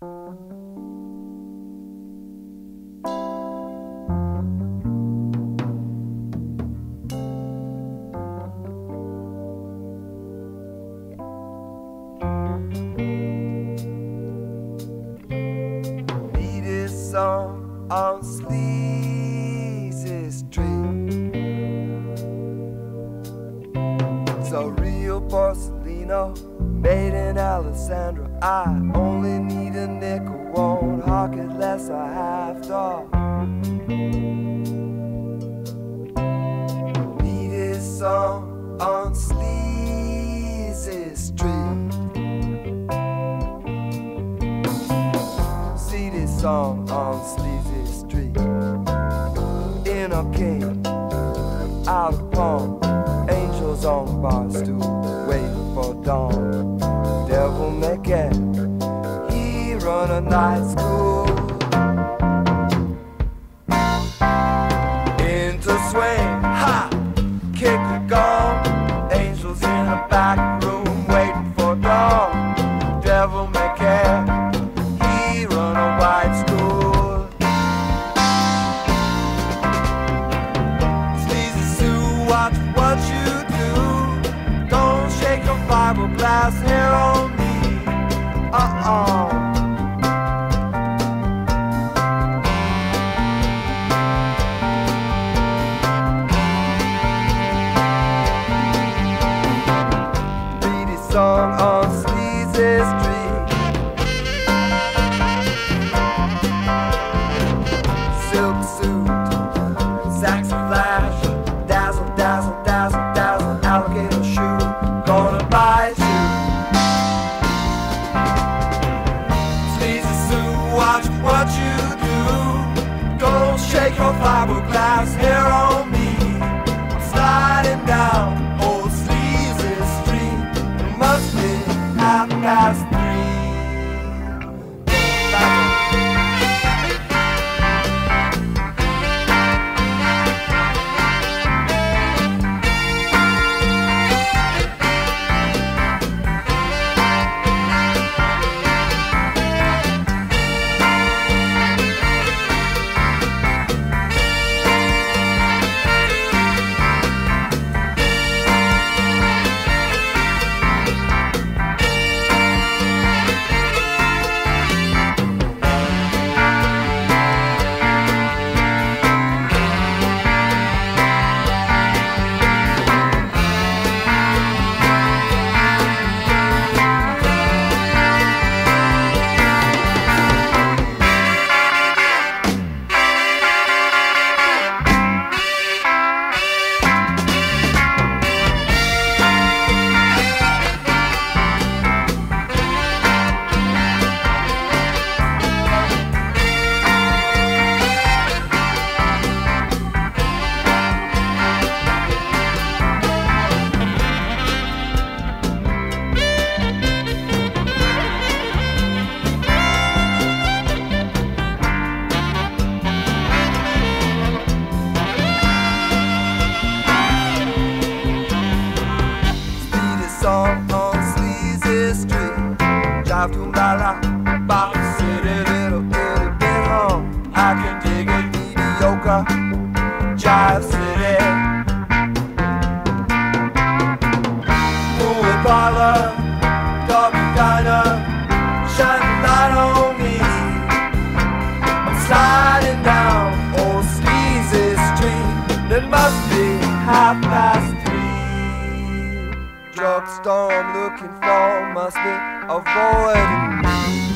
it is on sleep it's a real Porcelino Alessandra. I only need a nickel, won't hawk it less a half to. Need his song on Sleazy Street. See this song on Sleazy Street. In a cave, out upon angels on bar stool, waiting for dawn again. He run a night school into swing, ha, kick the gong. Angels in the back room waiting for dawn. Devil may care. He run a white school. Sleazy Sue, watch what you do. Don't shake a fiberglass hair Oh. have to la la city little it'll get home I can dig a mediocre. Jive city Blue Impala, Darby Diner. drug storm looking for must be avoiding.